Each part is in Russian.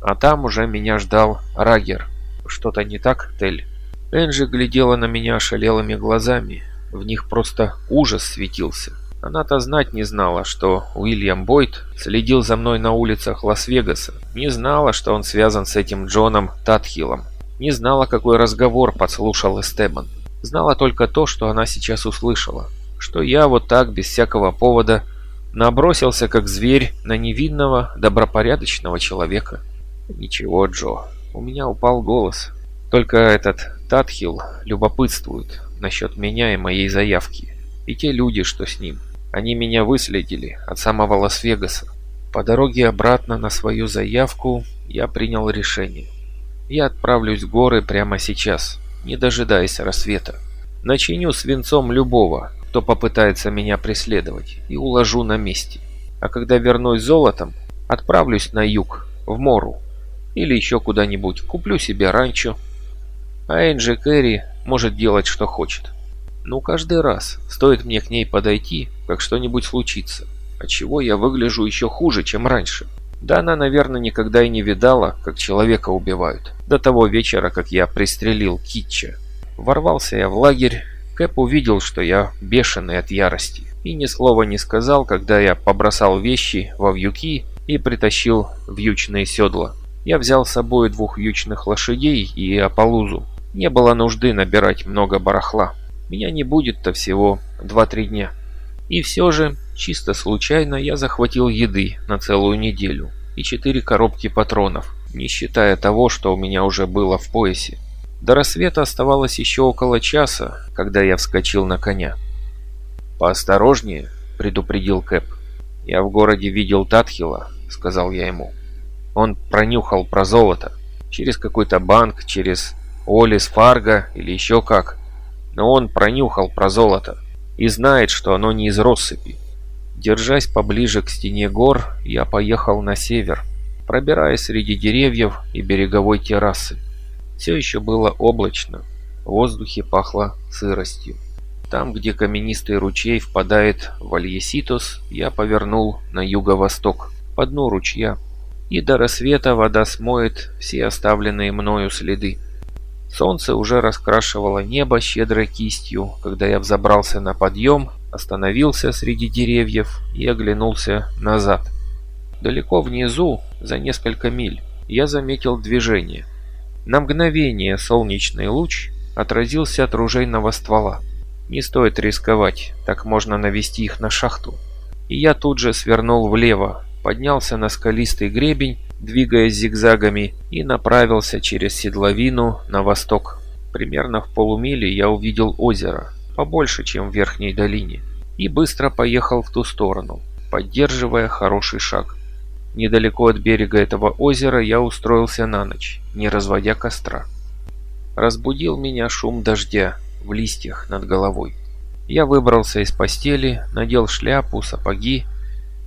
А там уже меня ждал Рагер. Что-то не так, Тель? Энджи глядела на меня ошалелыми глазами. В них просто ужас светился. Она-то знать не знала, что Уильям Бойд следил за мной на улицах Лас-Вегаса. Не знала, что он связан с этим Джоном Татхиллом. Не знала, какой разговор подслушал Эстебан. Знала только то, что она сейчас услышала. Что я вот так, без всякого повода, набросился как зверь на невинного, добропорядочного человека. Ничего, Джо, у меня упал голос. Только этот Татхилл любопытствует насчет меня и моей заявки. И те люди, что с ним. Они меня выследили от самого Лас-Вегаса. По дороге обратно на свою заявку я принял решение. Я отправлюсь в горы прямо сейчас, не дожидаясь рассвета. Начиню свинцом любого, кто попытается меня преследовать, и уложу на месте. А когда вернусь золотом, отправлюсь на юг, в Мору. Или еще куда-нибудь, куплю себе ранчо. А Энджи Кэрри может делать, что хочет. Ну, каждый раз, стоит мне к ней подойти, как что-нибудь случится, отчего я выгляжу еще хуже, чем раньше. Да она, наверное, никогда и не видала, как человека убивают. До того вечера, как я пристрелил Китча. Ворвался я в лагерь, Кэп увидел, что я бешеный от ярости. И ни слова не сказал, когда я побросал вещи во вьюки и притащил вьючные седла. Я взял с собой двух вьючных лошадей и ополузу. Не было нужды набирать много барахла. Меня не будет-то всего 2-3 дня. И все же, чисто случайно, я захватил еды на целую неделю и 4 коробки патронов, не считая того, что у меня уже было в поясе. До рассвета оставалось еще около часа, когда я вскочил на коня. «Поосторожнее», — предупредил Кэп. «Я в городе видел Татхила», — сказал я ему. «Он пронюхал про золото. Через какой-то банк, через Олис Фарго или еще как но он пронюхал про золото и знает, что оно не из россыпи. Держась поближе к стене гор, я поехал на север, пробираясь среди деревьев и береговой террасы. Все еще было облачно, в воздухе пахло сыростью. Там, где каменистый ручей впадает в Альеситос, я повернул на юго-восток, по дну ручья, и до рассвета вода смоет все оставленные мною следы. Солнце уже раскрашивало небо щедрой кистью, когда я взобрался на подъем, остановился среди деревьев и оглянулся назад. Далеко внизу, за несколько миль, я заметил движение. На мгновение солнечный луч отразился от ружейного ствола. Не стоит рисковать, так можно навести их на шахту. И я тут же свернул влево, поднялся на скалистый гребень двигаясь зигзагами, и направился через седловину на восток. Примерно в полумиле я увидел озеро, побольше, чем в верхней долине, и быстро поехал в ту сторону, поддерживая хороший шаг. Недалеко от берега этого озера я устроился на ночь, не разводя костра. Разбудил меня шум дождя в листьях над головой. Я выбрался из постели, надел шляпу, сапоги,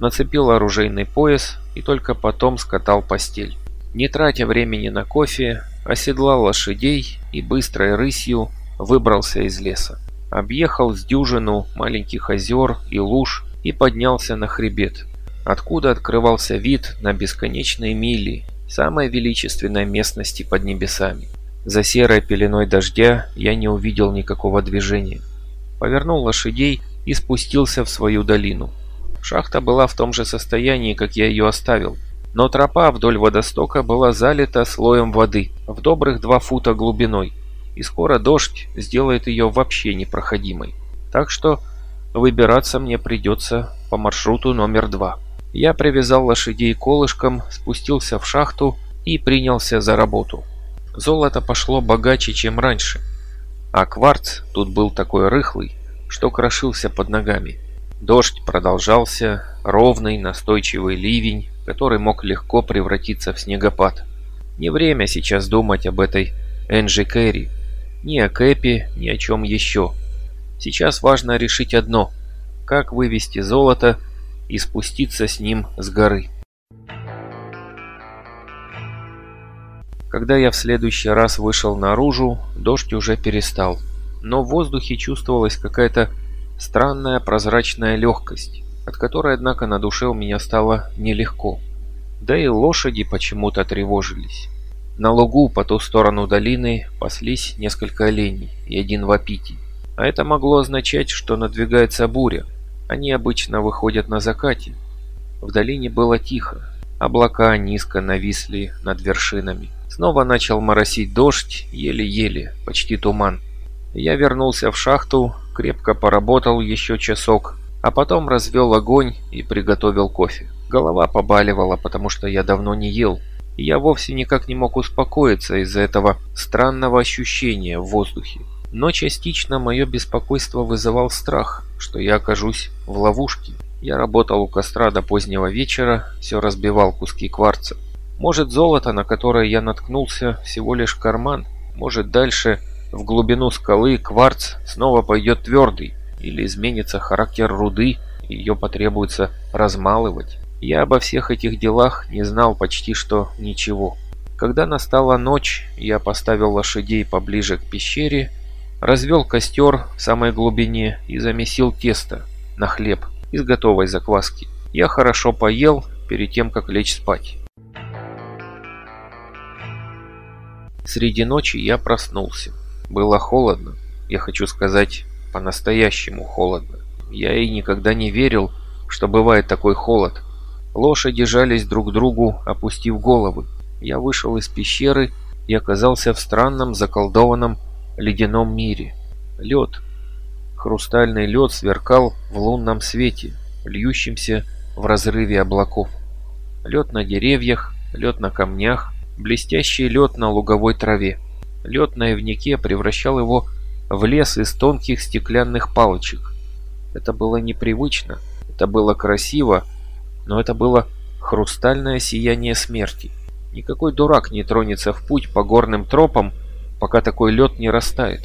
нацепил оружейный пояс и только потом скатал постель. Не тратя времени на кофе, оседлал лошадей и быстрой рысью выбрался из леса. Объехал с дюжину маленьких озер и луж и поднялся на хребет, откуда открывался вид на бесконечные мили самой величественной местности под небесами. За серой пеленой дождя я не увидел никакого движения. Повернул лошадей и спустился в свою долину. Шахта была в том же состоянии, как я ее оставил, но тропа вдоль водостока была залита слоем воды в добрых два фута глубиной, и скоро дождь сделает ее вообще непроходимой. Так что выбираться мне придется по маршруту номер два. Я привязал лошадей колышком, спустился в шахту и принялся за работу. Золото пошло богаче, чем раньше, а кварц тут был такой рыхлый, что крошился под ногами. Дождь продолжался, ровный, настойчивый ливень, который мог легко превратиться в снегопад. Не время сейчас думать об этой Энджи Кэрри, ни о Кэпе, ни о чем еще. Сейчас важно решить одно – как вывести золото и спуститься с ним с горы. Когда я в следующий раз вышел наружу, дождь уже перестал, но в воздухе чувствовалась какая-то Странная прозрачная легкость, от которой, однако, на душе у меня стало нелегко. Да и лошади почему-то тревожились. На лугу по ту сторону долины паслись несколько оленей и один вапити. А это могло означать, что надвигается буря. Они обычно выходят на закате. В долине было тихо. Облака низко нависли над вершинами. Снова начал моросить дождь, еле-еле, почти туман. Я вернулся в шахту, крепко поработал еще часок, а потом развел огонь и приготовил кофе. Голова побаливала, потому что я давно не ел. Я вовсе никак не мог успокоиться из-за этого странного ощущения в воздухе. Но частично мое беспокойство вызывал страх, что я окажусь в ловушке. Я работал у костра до позднего вечера, все разбивал куски кварца. Может, золото, на которое я наткнулся, всего лишь карман. Может, дальше, в глубину скалы, кварц снова пойдет твердый. Или изменится характер руды, и ее потребуется размалывать. Я обо всех этих делах не знал почти что ничего. Когда настала ночь, я поставил лошадей поближе к пещере, развел костер в самой глубине и замесил тесто на хлеб из готовой закваски. Я хорошо поел перед тем, как лечь спать. Среди ночи я проснулся. Было холодно. Я хочу сказать, по-настоящему холодно. Я и никогда не верил, что бывает такой холод. Лошади жались друг к другу, опустив головы. Я вышел из пещеры и оказался в странном заколдованном ледяном мире. Лед. Хрустальный лед сверкал в лунном свете, льющемся в разрыве облаков. Лед на деревьях, лед на камнях, блестящий лед на луговой траве. Лед на ивнике превращал его в лес из тонких стеклянных палочек. Это было непривычно, это было красиво, но это было хрустальное сияние смерти. Никакой дурак не тронется в путь по горным тропам, пока такой лед не растает.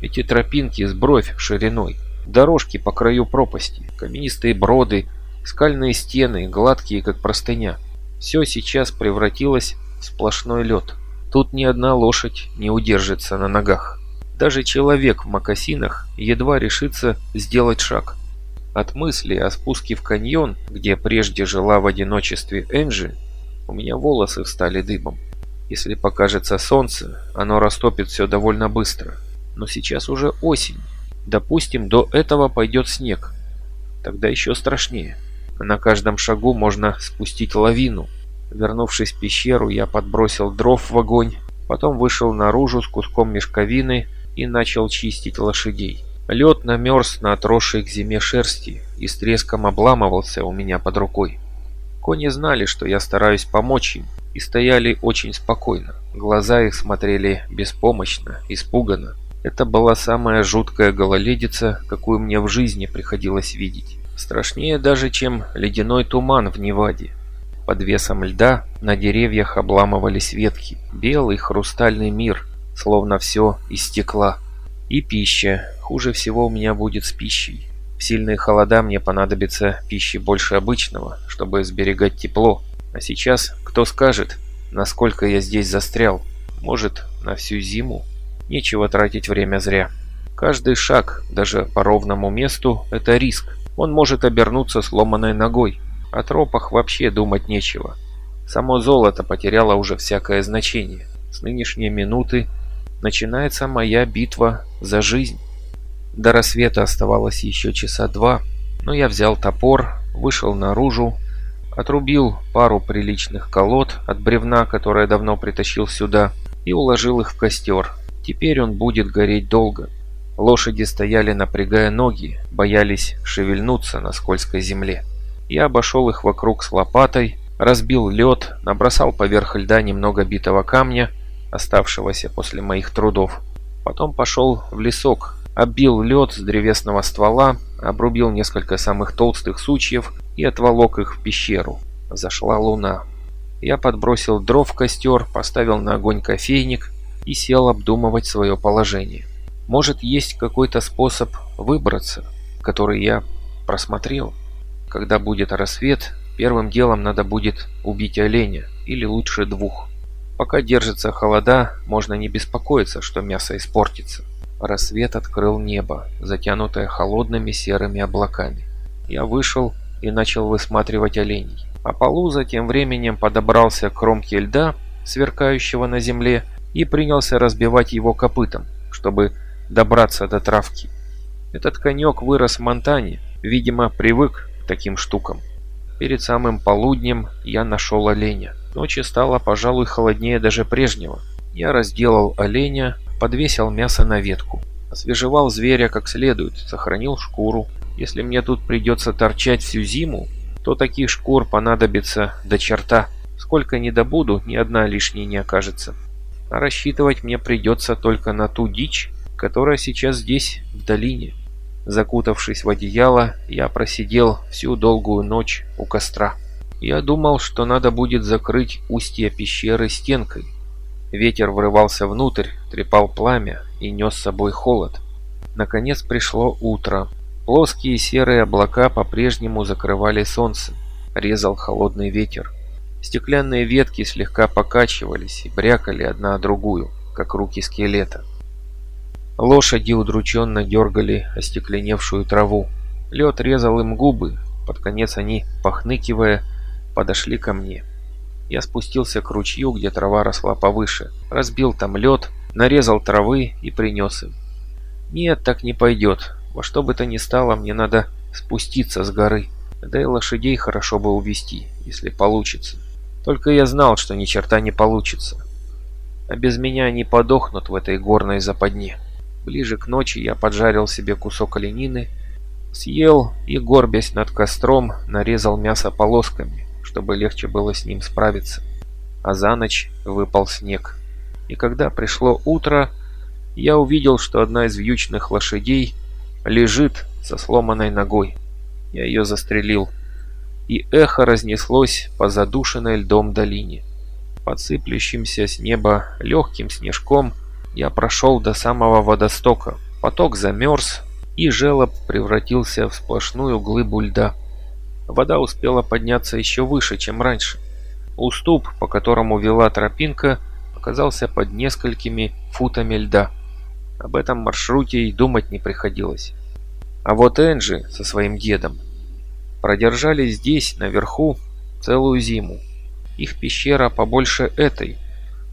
Эти тропинки с бровь шириной, дорожки по краю пропасти, каменистые броды, скальные стены, гладкие как простыня. Все сейчас превратилось сплошной лед. Тут ни одна лошадь не удержится на ногах. Даже человек в мокасинах едва решится сделать шаг. От мысли о спуске в каньон, где прежде жила в одиночестве Энджи, у меня волосы встали дыбом. Если покажется солнце, оно растопит все довольно быстро. Но сейчас уже осень. Допустим, до этого пойдет снег. Тогда еще страшнее. На каждом шагу можно спустить лавину. Вернувшись в пещеру, я подбросил дров в огонь, потом вышел наружу с куском мешковины и начал чистить лошадей. Лед намерз на отросшей к зиме шерсти и с треском обламывался у меня под рукой. Кони знали, что я стараюсь помочь им, и стояли очень спокойно. Глаза их смотрели беспомощно, испуганно. Это была самая жуткая гололедица, какую мне в жизни приходилось видеть. Страшнее даже, чем ледяной туман в Неваде. Под весом льда на деревьях обламывались ветки. Белый хрустальный мир, словно все из стекла. И пища. Хуже всего у меня будет с пищей. В сильные холода мне понадобится пищи больше обычного, чтобы сберегать тепло. А сейчас кто скажет, насколько я здесь застрял? Может, на всю зиму? Нечего тратить время зря. Каждый шаг, даже по ровному месту, это риск. Он может обернуться сломанной ногой. О тропах вообще думать нечего. Само золото потеряло уже всякое значение. С нынешней минуты начинается моя битва за жизнь. До рассвета оставалось еще часа два, но я взял топор, вышел наружу, отрубил пару приличных колод от бревна, которое давно притащил сюда, и уложил их в костер. Теперь он будет гореть долго. Лошади стояли, напрягая ноги, боялись шевельнуться на скользкой земле. Я обошел их вокруг с лопатой, разбил лед, набросал поверх льда немного битого камня, оставшегося после моих трудов. Потом пошел в лесок, оббил лед с древесного ствола, обрубил несколько самых толстых сучьев и отволок их в пещеру. Зашла луна. Я подбросил дров в костер, поставил на огонь кофейник и сел обдумывать свое положение. Может, есть какой-то способ выбраться, который я просмотрел? Когда будет рассвет, первым делом надо будет убить оленя, или лучше двух. Пока держится холода, можно не беспокоиться, что мясо испортится. Рассвет открыл небо, затянутое холодными серыми облаками. Я вышел и начал высматривать оленей. А Полуза тем временем подобрался к кромке льда, сверкающего на земле, и принялся разбивать его копытом, чтобы добраться до травки. Этот конек вырос в Монтане, видимо, привык таким штукам. Перед самым полуднем я нашел оленя. Ночи стало, пожалуй, холоднее даже прежнего. Я разделал оленя, подвесил мясо на ветку. Освежевал зверя как следует, сохранил шкуру. Если мне тут придется торчать всю зиму, то таких шкур понадобится до черта. Сколько не добуду, ни одна лишней не окажется. А рассчитывать мне придется только на ту дичь, которая сейчас здесь, в долине. Закутавшись в одеяло, я просидел всю долгую ночь у костра. Я думал, что надо будет закрыть устье пещеры стенкой. Ветер врывался внутрь, трепал пламя и нес с собой холод. Наконец пришло утро. Плоские серые облака по-прежнему закрывали солнце. Резал холодный ветер. Стеклянные ветки слегка покачивались и брякали одна о другую, как руки скелета. Лошади удрученно дергали остекленевшую траву. Лед резал им губы, под конец они, похныкивая, подошли ко мне. Я спустился к ручью, где трава росла повыше, разбил там лед, нарезал травы и принес им. Нет, так не пойдет. Во что бы то ни стало, мне надо спуститься с горы. Да и лошадей хорошо бы увести, если получится. Только я знал, что ни черта не получится. А без меня они подохнут в этой горной западне. Ближе к ночи я поджарил себе кусок оленины, съел и, горбясь над костром, нарезал мясо полосками, чтобы легче было с ним справиться. А за ночь выпал снег. И когда пришло утро, я увидел, что одна из вьючных лошадей лежит со сломанной ногой. Я ее застрелил и эхо разнеслось по задушенной льдом долине. Подсыплющимся с неба легким снежком я прошел до самого водостока. Поток замерз, и желоб превратился в сплошную глыбу льда. Вода успела подняться еще выше, чем раньше. Уступ, по которому вела тропинка, оказался под несколькими футами льда. Об этом маршруте и думать не приходилось. А вот Энджи со своим дедом продержались здесь, наверху, целую зиму. Их пещера побольше этой,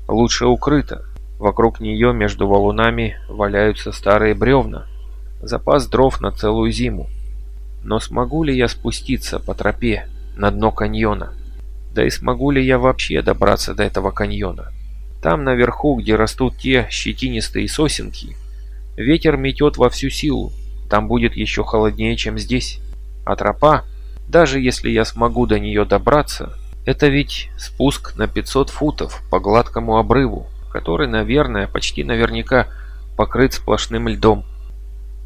лучше укрыта. Вокруг нее между валунами валяются старые бревна. Запас дров на целую зиму. Но смогу ли я спуститься по тропе на дно каньона? Да и смогу ли я вообще добраться до этого каньона? Там наверху, где растут те щетинистые сосенки, ветер метет во всю силу. Там будет еще холоднее, чем здесь. А тропа даже если я смогу до нее добраться, это ведь спуск на 500 футов по гладкому обрыву, который, наверное, почти наверняка покрыт сплошным льдом.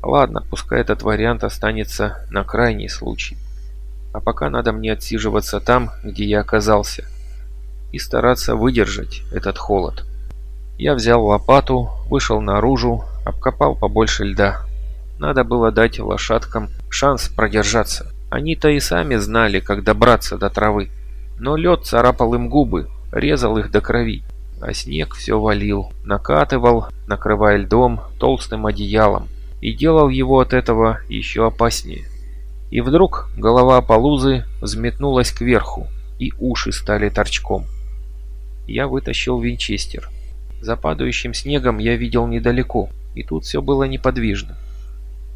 Ладно, пускай этот вариант останется на крайний случай. А пока надо мне отсиживаться там, где я оказался, и стараться выдержать этот холод. Я взял лопату, вышел наружу, обкопал побольше льда. Надо было дать лошадкам шанс продержаться. Они-то и сами знали, как добраться до травы. Но лед царапал им губы, резал их до крови. А снег все валил, накатывал, накрывая льдом толстым одеялом. И делал его от этого еще опаснее. И вдруг голова Полузы взметнулась кверху, и уши стали торчком. Я вытащил винчестер. За падающим снегом я видел недалеко, и тут все было неподвижно.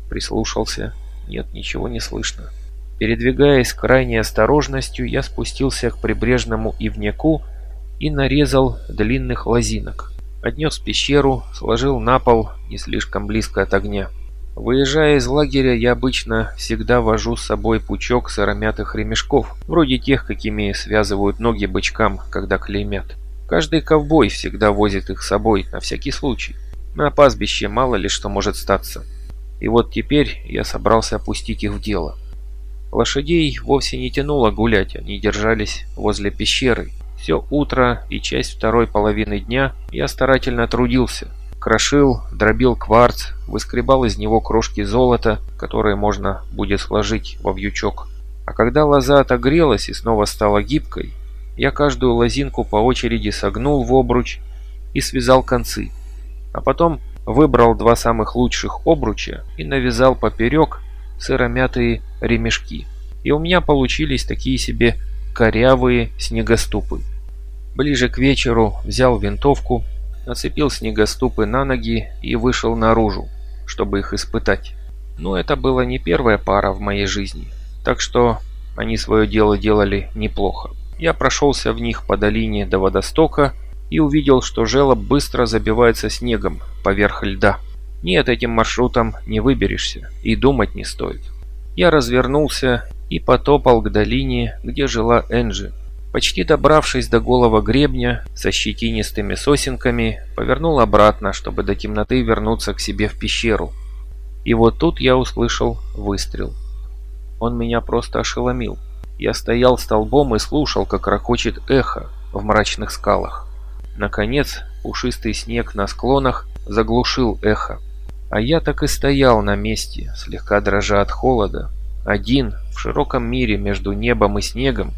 Прислушался. Нет, ничего не слышно. Передвигаясь крайней осторожностью, я спустился к прибрежному ивняку и нарезал длинных лозинок. Отнес пещеру, сложил на пол не слишком близко от огня. Выезжая из лагеря, я обычно всегда вожу с собой пучок сыромятых ремешков, вроде тех, какими связывают ноги бычкам, когда клеймят. Каждый ковбой всегда возит их с собой, на всякий случай. На пастбище мало ли что может статься. И вот теперь я собрался опустить их в дело. Лошадей вовсе не тянуло гулять, они держались возле пещеры. Все утро и часть второй половины дня я старательно трудился. Крошил, дробил кварц, выскребал из него крошки золота, которые можно будет сложить во вьючок. А когда лоза отогрелась и снова стала гибкой, я каждую лозинку по очереди согнул в обруч и связал концы. А потом выбрал два самых лучших обруча и навязал поперек сыромятые ремешки. И у меня получились такие себе корявые снегоступы. Ближе к вечеру взял винтовку, нацепил снегоступы на ноги и вышел наружу, чтобы их испытать. Но это была не первая пара в моей жизни, так что они свое дело делали неплохо. Я прошелся в них по долине до водостока и увидел, что желоб быстро забивается снегом поверх льда. Нет, этим маршрутом не выберешься, и думать не стоит. Я развернулся и потопал к долине, где жила Энджи. Почти добравшись до голого гребня со щетинистыми сосенками, повернул обратно, чтобы до темноты вернуться к себе в пещеру. И вот тут я услышал выстрел. Он меня просто ошеломил. Я стоял столбом и слушал, как ракочет эхо в мрачных скалах. Наконец, пушистый снег на склонах заглушил эхо. А я так и стоял на месте, слегка дрожа от холода, один в широком мире между небом и снегом,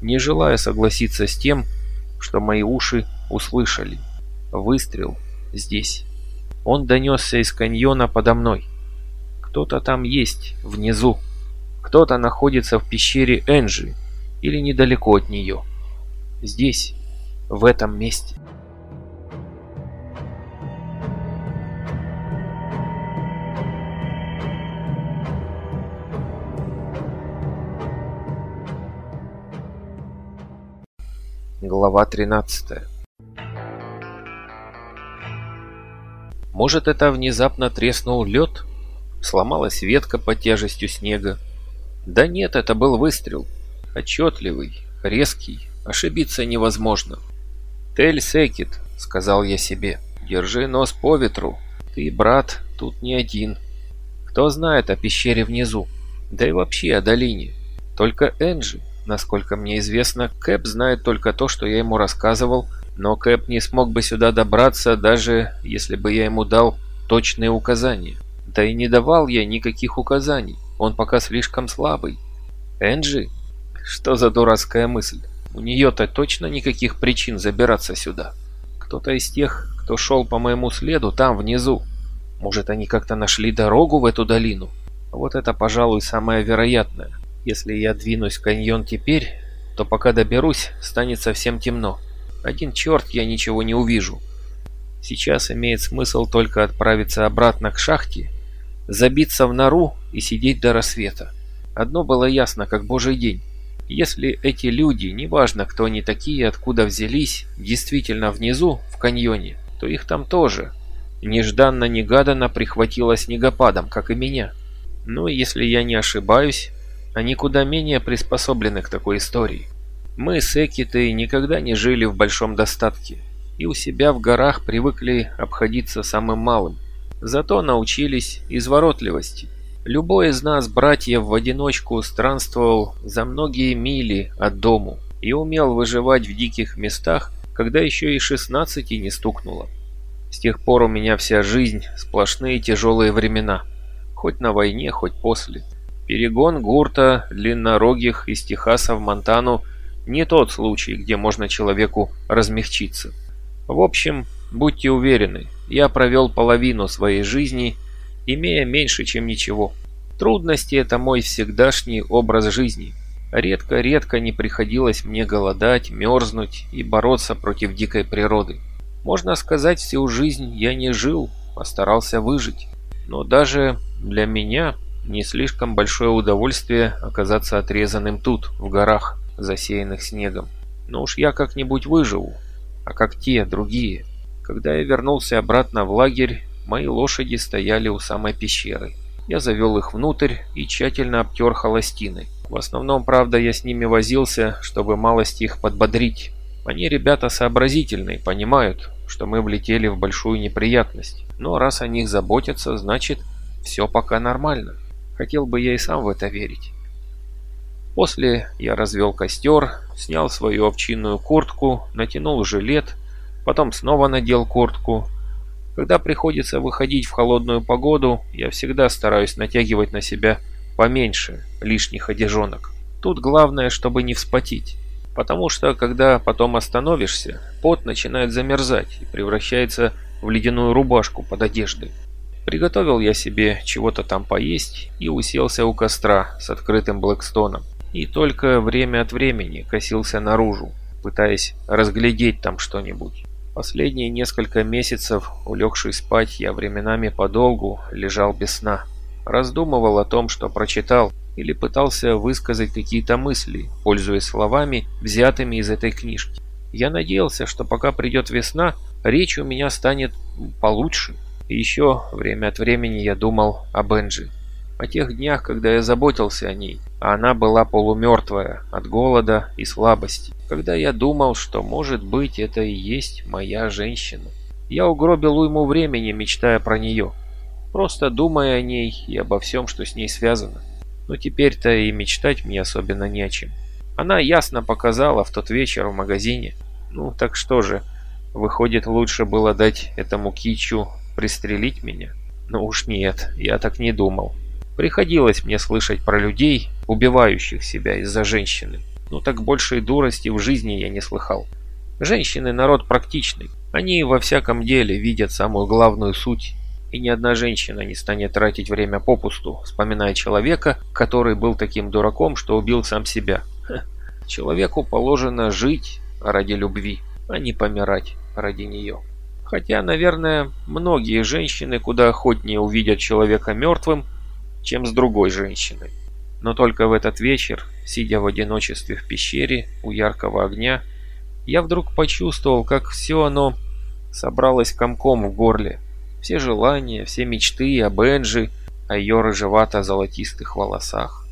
не желая согласиться с тем, что мои уши услышали. Выстрел здесь. Он донесся из каньона подо мной. Кто-то там есть, внизу. Кто-то находится в пещере Энджи или недалеко от нее. Здесь, в этом месте. Глава 13 Может, это внезапно треснул лед? Сломалась ветка под тяжестью снега? Да нет, это был выстрел. Отчетливый, резкий, ошибиться невозможно. «Тель Секит», — сказал я себе, — «держи нос по ветру. Ты, брат, тут не один. Кто знает о пещере внизу, да и вообще о долине. Только Энджи, насколько мне известно, Кэп знает только то, что я ему рассказывал, но Кэп не смог бы сюда добраться, даже если бы я ему дал точные указания. Да и не давал я никаких указаний. Он пока слишком слабый. Энджи? Что за дурацкая мысль? У нее-то точно никаких причин забираться сюда. Кто-то из тех, кто шел по моему следу там внизу. Может, они как-то нашли дорогу в эту долину? Вот это, пожалуй, самое вероятное. Если я двинусь в каньон теперь, то пока доберусь, станет совсем темно. Один черт я ничего не увижу. Сейчас имеет смысл только отправиться обратно к шахте забиться в нору и сидеть до рассвета. Одно было ясно, как божий день. Если эти люди, неважно кто они такие, откуда взялись, действительно внизу, в каньоне, то их там тоже. Нежданно-негаданно прихватило снегопадом, как и меня. Но если я не ошибаюсь, они куда менее приспособлены к такой истории. Мы с Экитой никогда не жили в большом достатке, и у себя в горах привыкли обходиться самым малым. Зато научились изворотливости. Любой из нас, братьев, в одиночку странствовал за многие мили от дому и умел выживать в диких местах, когда еще и 16 не стукнуло. С тех пор у меня вся жизнь сплошные тяжелые времена. Хоть на войне, хоть после. Перегон гурта длиннорогих из Техаса в Монтану не тот случай, где можно человеку размягчиться. В общем, будьте уверены, я провел половину своей жизни, имея меньше, чем ничего. Трудности – это мой всегдашний образ жизни. Редко-редко не приходилось мне голодать, мерзнуть и бороться против дикой природы. Можно сказать, всю жизнь я не жил, а старался выжить. Но даже для меня не слишком большое удовольствие оказаться отрезанным тут, в горах, засеянных снегом. Но уж я как-нибудь выживу, а как те, другие – когда я вернулся обратно в лагерь, мои лошади стояли у самой пещеры. Я завел их внутрь и тщательно обтер холостиной. В основном, правда, я с ними возился, чтобы малость их подбодрить. Они ребята сообразительные, понимают, что мы влетели в большую неприятность. Но раз о них заботятся, значит, все пока нормально. Хотел бы я и сам в это верить. После я развел костер, снял свою овчинную куртку, натянул жилет потом снова надел куртку. Когда приходится выходить в холодную погоду, я всегда стараюсь натягивать на себя поменьше лишних одежонок. Тут главное, чтобы не вспотеть. Потому что, когда потом остановишься, пот начинает замерзать и превращается в ледяную рубашку под одеждой. Приготовил я себе чего-то там поесть и уселся у костра с открытым Блэкстоном. и только время от времени косился наружу, пытаясь разглядеть там что-нибудь. Последние несколько месяцев, улегший спать, я временами подолгу лежал без сна. Раздумывал о том, что прочитал, или пытался высказать какие-то мысли, пользуясь словами, взятыми из этой книжки. Я надеялся, что пока придет весна, речь у меня станет получше. И еще время от времени я думал о Бенджи. О тех днях, когда я заботился о ней, а она была полумертвая от голода и слабости. Когда я думал, что, может быть, это и есть моя женщина. Я угробил уйму времени, мечтая про нее. Просто думая о ней и обо всем, что с ней связано. Но теперь-то и мечтать мне особенно не о чем. Она ясно показала в тот вечер в магазине. Ну, так что же, выходит, лучше было дать этому кичу пристрелить меня? Ну уж нет, я так не думал. Приходилось мне слышать про людей, убивающих себя из-за женщины. Ну так большей дурости в жизни я не слыхал. Женщины народ практичный. Они во всяком деле видят самую главную суть. И ни одна женщина не станет тратить время попусту, вспоминая человека, который был таким дураком, что убил сам себя. Ха. Человеку положено жить ради любви, а не помирать ради нее. Хотя, наверное, многие женщины куда охотнее увидят человека мертвым, чем с другой женщиной. Но только в этот вечер, сидя в одиночестве в пещере у яркого огня, я вдруг почувствовал, как все оно собралось комком в горле. Все желания, все мечты о Бенджи, о ее рыжевато-золотистых волосах.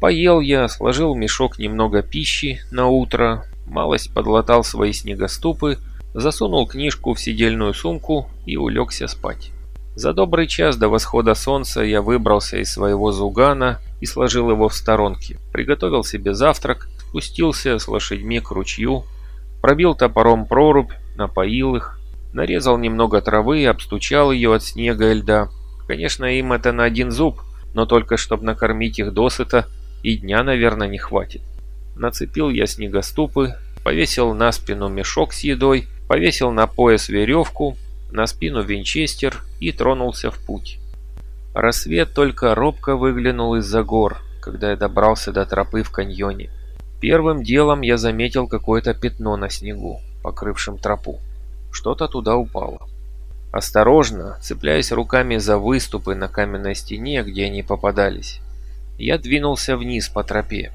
Поел я, сложил мешок немного пищи на утро, малость подлатал свои снегоступы, засунул книжку в сидельную сумку и улегся спать. За добрый час до восхода солнца я выбрался из своего зугана и сложил его в сторонке. Приготовил себе завтрак, спустился с лошадьми к ручью, пробил топором прорубь, напоил их, нарезал немного травы и обстучал ее от снега и льда. Конечно, им это на один зуб, но только чтобы накормить их досыта, и дня, наверное, не хватит. Нацепил я снегоступы, повесил на спину мешок с едой, повесил на пояс веревку, на спину винчестер и тронулся в путь. Рассвет только робко выглянул из-за гор, когда я добрался до тропы в каньоне. Первым делом я заметил какое-то пятно на снегу, покрывшем тропу. Что-то туда упало. Осторожно, цепляясь руками за выступы на каменной стене, где они попадались, я двинулся вниз по тропе.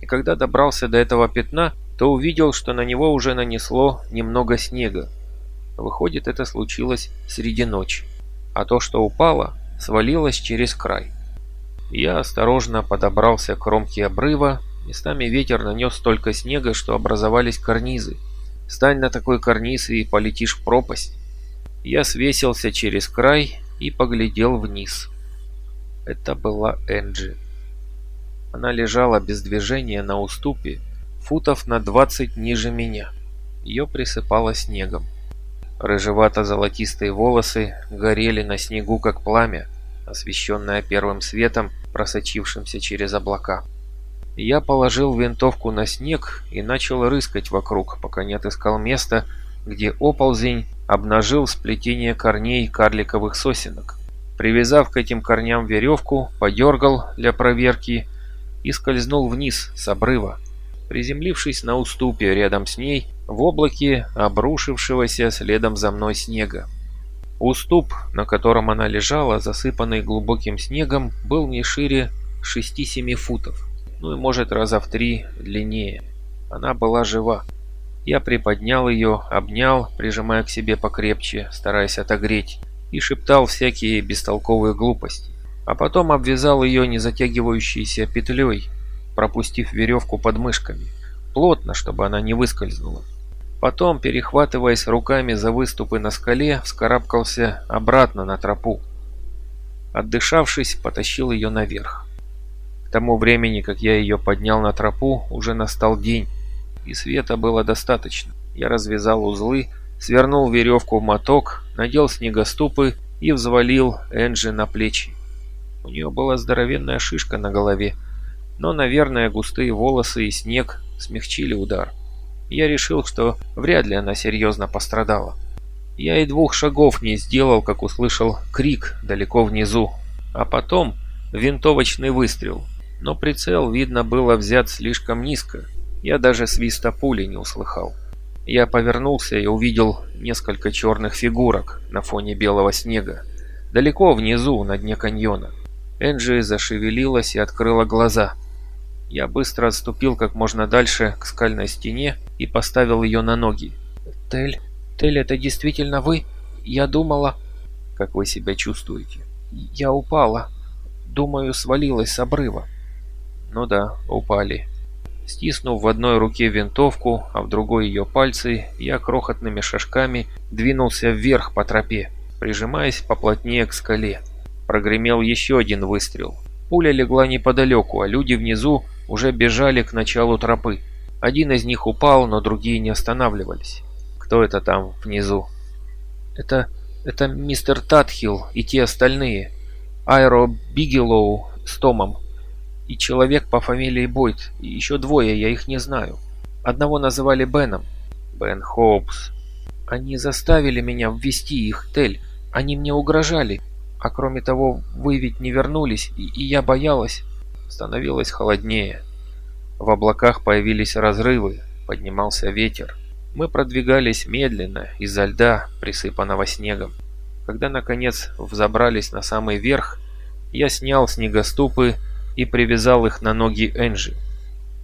И когда добрался до этого пятна, то увидел, что на него уже нанесло немного снега, Выходит, это случилось среди ночи. А то, что упало, свалилось через край. Я осторожно подобрался к кромке обрыва. Местами ветер нанес столько снега, что образовались карнизы. Стань на такой карниз и полетишь в пропасть. Я свесился через край и поглядел вниз. Это была Энджи. Она лежала без движения на уступе, футов на 20 ниже меня. Ее присыпало снегом. Рыжевато-золотистые волосы горели на снегу, как пламя, освещенное первым светом, просочившимся через облака. Я положил винтовку на снег и начал рыскать вокруг, пока не отыскал место, где оползень обнажил сплетение корней карликовых сосенок. Привязав к этим корням веревку, подергал для проверки и скользнул вниз с обрыва. Приземлившись на уступе рядом с ней, в облаке обрушившегося следом за мной снега. Уступ, на котором она лежала, засыпанный глубоким снегом, был не шире 6-7 футов, ну и может раза в три длиннее. Она была жива. Я приподнял ее, обнял, прижимая к себе покрепче, стараясь отогреть, и шептал всякие бестолковые глупости. А потом обвязал ее незатягивающейся петлей, пропустив веревку под мышками, плотно, чтобы она не выскользнула. Потом, перехватываясь руками за выступы на скале, вскарабкался обратно на тропу. Отдышавшись, потащил ее наверх. К тому времени, как я ее поднял на тропу, уже настал день, и света было достаточно. Я развязал узлы, свернул веревку в моток, надел снегоступы и взвалил Энджи на плечи. У нее была здоровенная шишка на голове, но, наверное, густые волосы и снег смягчили удар. Я решил, что вряд ли она серьезно пострадала. Я и двух шагов не сделал, как услышал крик далеко внизу, а потом винтовочный выстрел. Но прицел, видно, было взят слишком низко. Я даже свиста пули не услыхал. Я повернулся и увидел несколько черных фигурок на фоне белого снега. Далеко внизу, на дне каньона. Энджи зашевелилась и открыла глаза. Я быстро отступил как можно дальше к скальной стене и поставил ее на ноги. «Тель, Тель, это действительно вы? Я думала...» «Как вы себя чувствуете?» «Я упала. Думаю, свалилась с обрыва». «Ну да, упали. Стиснув в одной руке винтовку, а в другой ее пальцы, я крохотными шажками двинулся вверх по тропе, прижимаясь поплотнее к скале. Прогремел еще один выстрел. Пуля легла неподалеку, а люди внизу уже бежали к началу тропы. Один из них упал, но другие не останавливались. Кто это там внизу? Это... это мистер Татхилл и те остальные. Айро Бигелоу с Томом и человек по фамилии Бойт, и еще двое, я их не знаю. Одного называли Беном. Бен Хоупс. Они заставили меня ввести их, Тель. Они мне угрожали. А кроме того, вы ведь не вернулись, и, и я боялась. Становилось холоднее. В облаках появились разрывы, поднимался ветер. Мы продвигались медленно из-за льда, присыпанного снегом. Когда, наконец, взобрались на самый верх, я снял снегоступы и привязал их на ноги Энджи.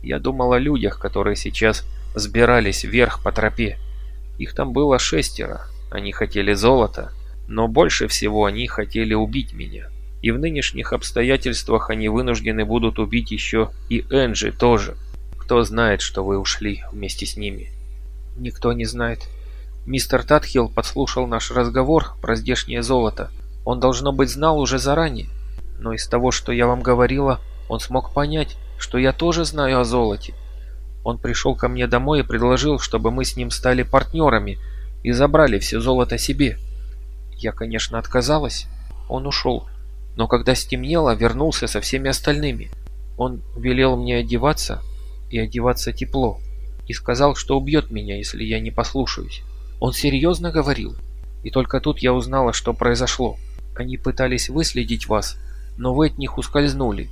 Я думал о людях, которые сейчас сбирались вверх по тропе. Их там было шестеро. Они хотели золота, но больше всего они хотели убить меня. И в нынешних обстоятельствах они вынуждены будут убить еще и Энджи тоже. Кто знает, что вы ушли вместе с ними? Никто не знает. Мистер Татхилл подслушал наш разговор про здешнее золото. Он, должно быть, знал уже заранее но из того, что я вам говорила, он смог понять, что я тоже знаю о золоте. Он пришел ко мне домой и предложил, чтобы мы с ним стали партнерами и забрали все золото себе. Я, конечно, отказалась. Он ушел, но когда стемнело, вернулся со всеми остальными. Он велел мне одеваться и одеваться тепло, и сказал, что убьет меня, если я не послушаюсь. Он серьезно говорил. И только тут я узнала, что произошло. Они пытались выследить вас, но вы от них ускользнули,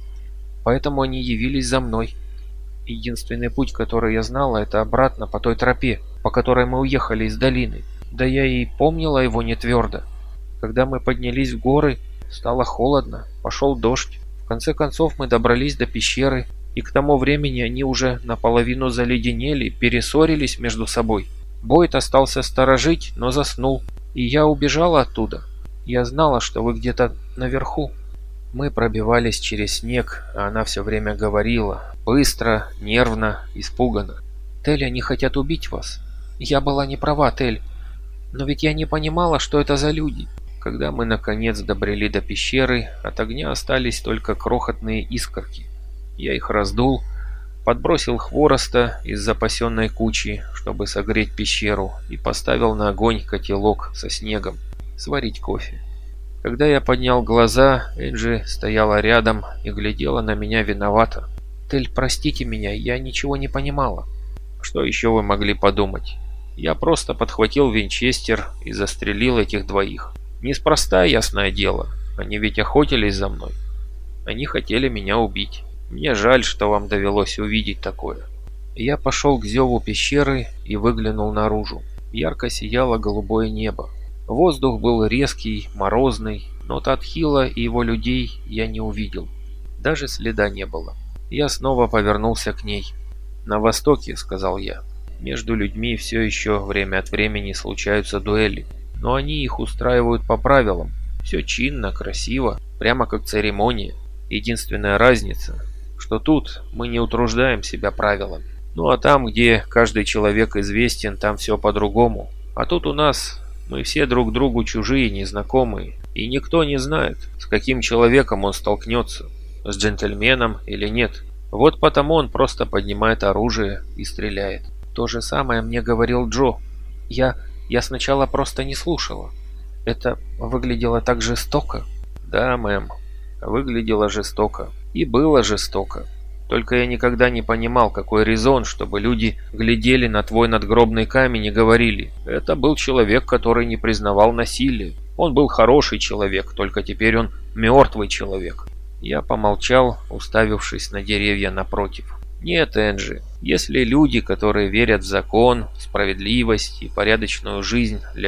поэтому они явились за мной. Единственный путь, который я знала, это обратно по той тропе, по которой мы уехали из долины. Да я и помнила его не твердо. Когда мы поднялись в горы, стало холодно, пошел дождь. В конце концов мы добрались до пещеры, и к тому времени они уже наполовину заледенели, перессорились между собой. Бойт остался сторожить, но заснул, и я убежала оттуда. Я знала, что вы где-то наверху. Мы пробивались через снег, а она все время говорила. Быстро, нервно, испуганно. «Тель, они хотят убить вас». «Я была не права, Тель. Но ведь я не понимала, что это за люди». Когда мы наконец добрели до пещеры, от огня остались только крохотные искорки. Я их раздул, подбросил хвороста из запасенной кучи, чтобы согреть пещеру, и поставил на огонь котелок со снегом, сварить кофе. Когда я поднял глаза, Энджи стояла рядом и глядела на меня виновато. «Тель, простите меня, я ничего не понимала». «Что еще вы могли подумать?» Я просто подхватил винчестер и застрелил этих двоих. Неспроста, ясное дело. Они ведь охотились за мной. Они хотели меня убить. Мне жаль, что вам довелось увидеть такое. Я пошел к зеву пещеры и выглянул наружу. Ярко сияло голубое небо. Воздух был резкий, морозный, но Татхила и его людей я не увидел. Даже следа не было. Я снова повернулся к ней. «На востоке», — сказал я. «Между людьми все еще время от времени случаются дуэли, но они их устраивают по правилам. Все чинно, красиво, прямо как церемония. Единственная разница, что тут мы не утруждаем себя правилами. Ну а там, где каждый человек известен, там все по-другому. А тут у нас мы все друг другу чужие, незнакомые, и никто не знает, с каким человеком он столкнется, с джентльменом или нет. Вот потому он просто поднимает оружие и стреляет. То же самое мне говорил Джо. Я... я сначала просто не слушала. Это выглядело так жестоко. Да, мэм, выглядело жестоко. И было жестоко. Только я никогда не понимал, какой резон, чтобы люди глядели на твой надгробный камень и говорили, это был человек, который не признавал насилие. Он был хороший человек, только теперь он мертвый человек. Я помолчал, уставившись на деревья напротив. «Нет, Энджи, если люди, которые верят в закон, справедливость и порядочную жизнь